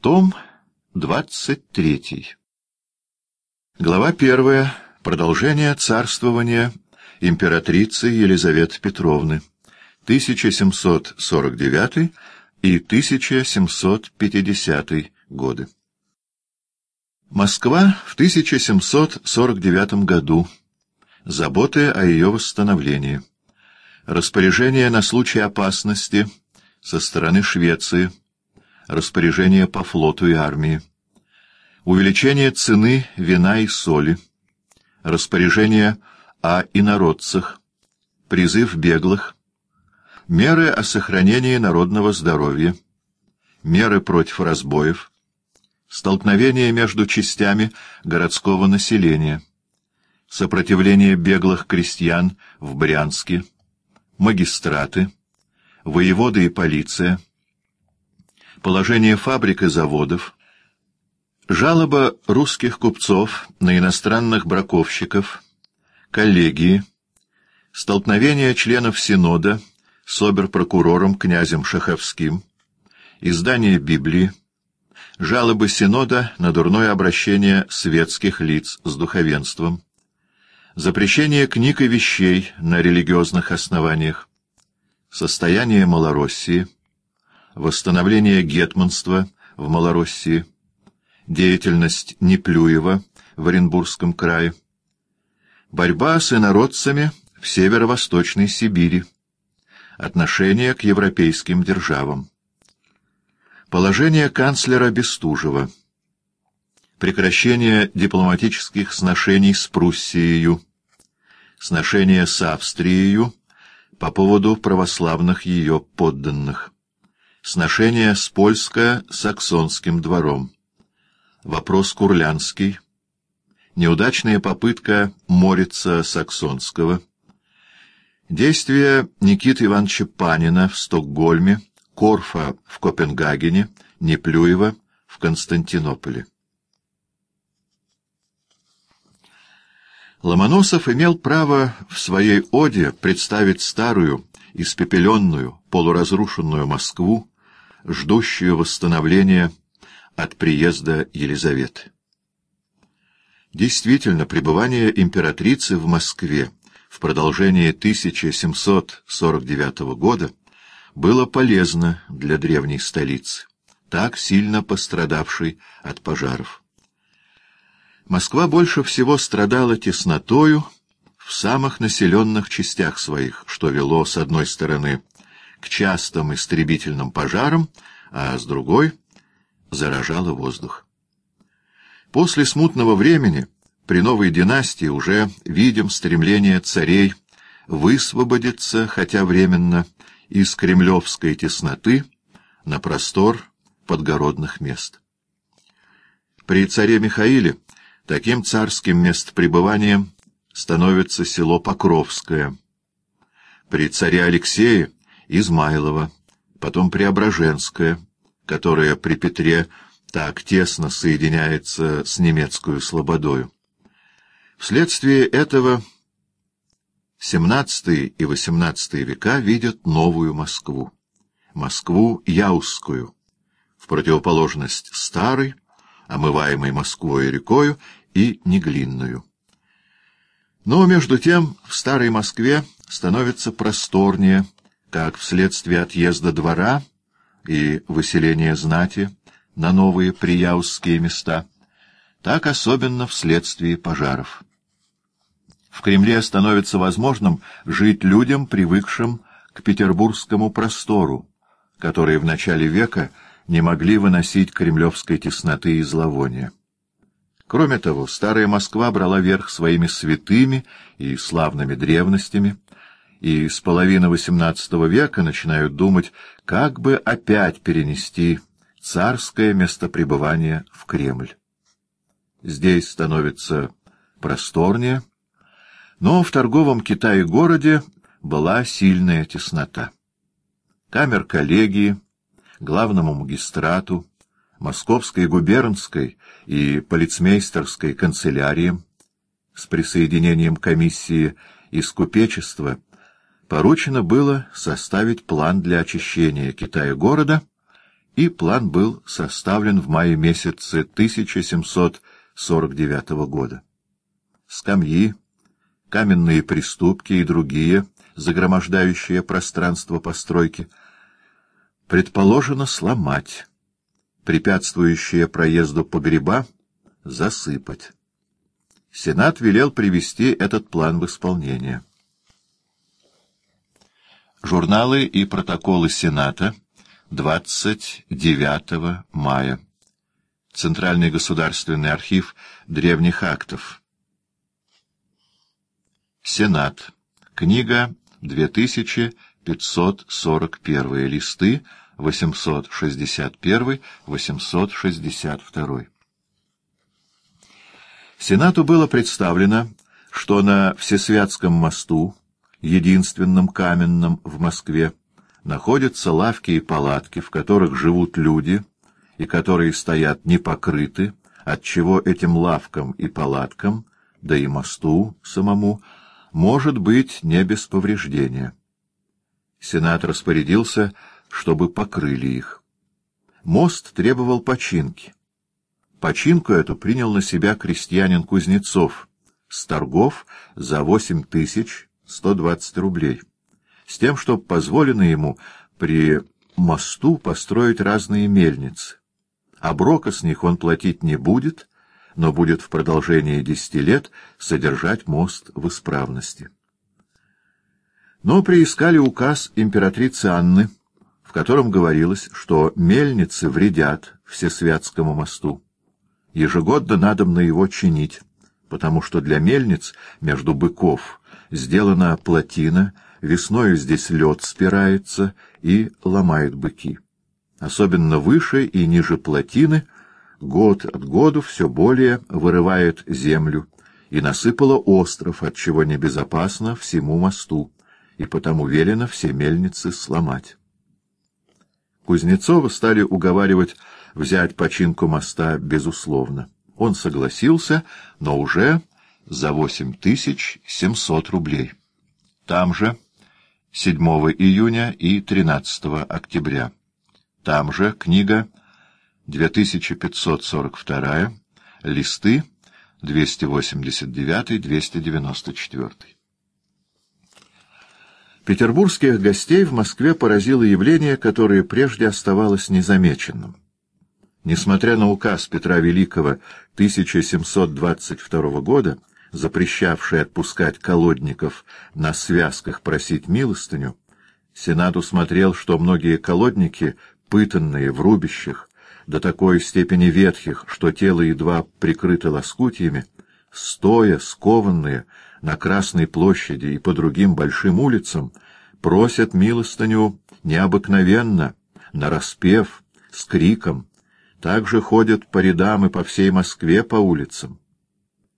Том 23. Глава 1. Продолжение царствования императрицы Елизаветы Петровны. 1749 и 1750 годы. Москва в 1749 году. Заботы о ее восстановлении. Распоряжение на случай опасности со стороны Швеции. Распоряжение по флоту и армии. Увеличение цены вина и соли. Распоряжение о инородцах. Призыв беглых. Меры о сохранении народного здоровья. Меры против разбоев. Столкновение между частями городского населения. Сопротивление беглых крестьян в Брянске. Магистраты. Воеводы и полиция. Положение фабрик и заводов. Жалоба русских купцов на иностранных браковщиков. Коллегии. Столкновение членов Синода с обер-прокурором князем Шаховским. Издание Библии жалобы Синода на дурное обращение светских лиц с духовенством, запрещение книг и вещей на религиозных основаниях, состояние Малороссии, восстановление гетманства в Малороссии, деятельность Неплюева в Оренбургском крае, борьба с инородцами в северо-восточной Сибири, отношение к европейским державам. Положение канцлера Бестужева. Прекращение дипломатических сношений с Пруссией. Сношения с Австрией по поводу православных ее подданных. Сношения с польско-саксонским двором. Вопрос Курлянский. Неудачная попытка Морица Саксонского. Действия Никиты Ивановича Панина в Стокгольме Корфа в Копенгагене, Неплюева в Константинополе. Ломоносов имел право в своей оде представить старую, испепеленную, полуразрушенную Москву, ждущую восстановления от приезда Елизаветы. Действительно, пребывание императрицы в Москве в продолжении 1749 года было полезно для древней столицы, так сильно пострадавшей от пожаров. Москва больше всего страдала теснотою в самых населенных частях своих, что вело, с одной стороны, к частым истребительным пожарам, а с другой — заражало воздух. После смутного времени, при новой династии, уже видим стремление царей высвободиться, хотя временно, из кремлевской тесноты на простор подгородных мест. При царе Михаиле таким царским местопребыванием становится село Покровское, при царе Алексее — Измайлово, потом Преображенское, которое при Петре так тесно соединяется с немецкую слободою. Вследствие этого XVII и XVIII века видят новую Москву, Москву Яузскую, в противоположность старой, омываемой Москвой и рекою, и Неглинную. Но, между тем, в старой Москве становится просторнее, как вследствие отъезда двора и выселения знати на новые прияузские места, так особенно вследствие пожаров. В Кремле становится возможным жить людям, привыкшим к петербургскому простору, которые в начале века не могли выносить кремлевской тесноты и зловония. Кроме того, старая Москва брала верх своими святыми и славными древностями, и с половины XVIII века начинают думать, как бы опять перенести царское местопребывание в Кремль. Здесь становится просторнее, но в торговом Китае-городе была сильная теснота. Камер коллегии, главному магистрату, московской губернской и полицмейстерской канцеляриям с присоединением комиссии из купечества поручено было составить план для очищения Китая-города и план был составлен в мае месяце 1749 года. Скамьи, каменные приступки и другие, загромождающие пространство постройки, предположено сломать, препятствующие проезду погреба засыпать. Сенат велел привести этот план в исполнение. Журналы и протоколы Сената 29 мая. Центральный государственный архив древних актов. Сенат. Книга 2541. Листы 861-862. Сенату было представлено, что на Всесвятском мосту, единственном каменном в Москве, находятся лавки и палатки, в которых живут люди, и которые стоят непокрыты, отчего этим лавкам и палаткам, да и мосту самому, может быть не без повреждения. Сенат распорядился, чтобы покрыли их. Мост требовал починки. Починку эту принял на себя крестьянин Кузнецов с торгов за восемь тысяч сто двадцать рублей, с тем, чтобы позволено ему при мосту построить разные мельницы. Оброка с них он платить не будет, но будет в продолжении десяти лет содержать мост в исправности. Но приискали указ императрицы Анны, в котором говорилось, что мельницы вредят Всесвятскому мосту. Ежегодно надо на его чинить, потому что для мельниц между быков сделана плотина, весною здесь лед спирается и ломает быки. Особенно выше и ниже плотины год от году все более вырывает землю, и насыпала остров, отчего небезопасно всему мосту, и потому велено все мельницы сломать. Кузнецова стали уговаривать взять починку моста безусловно. Он согласился, но уже за восемь тысяч семьсот рублей. Там же 7 июня и 13 октября. Там же книга 2542, листы 289-294. Петербургских гостей в Москве поразило явление, которое прежде оставалось незамеченным. Несмотря на указ Петра Великого 1722 года, запрещавший отпускать колодников на связках просить милостыню, Сенат усмотрел, что многие колодники, пытанные в рубищах, до такой степени ветхих, что тело едва прикрыто лоскутьями, стоя, скованные, на Красной площади и по другим большим улицам, просят милостыню необыкновенно, нараспев, с криком, также ходят по рядам и по всей Москве по улицам.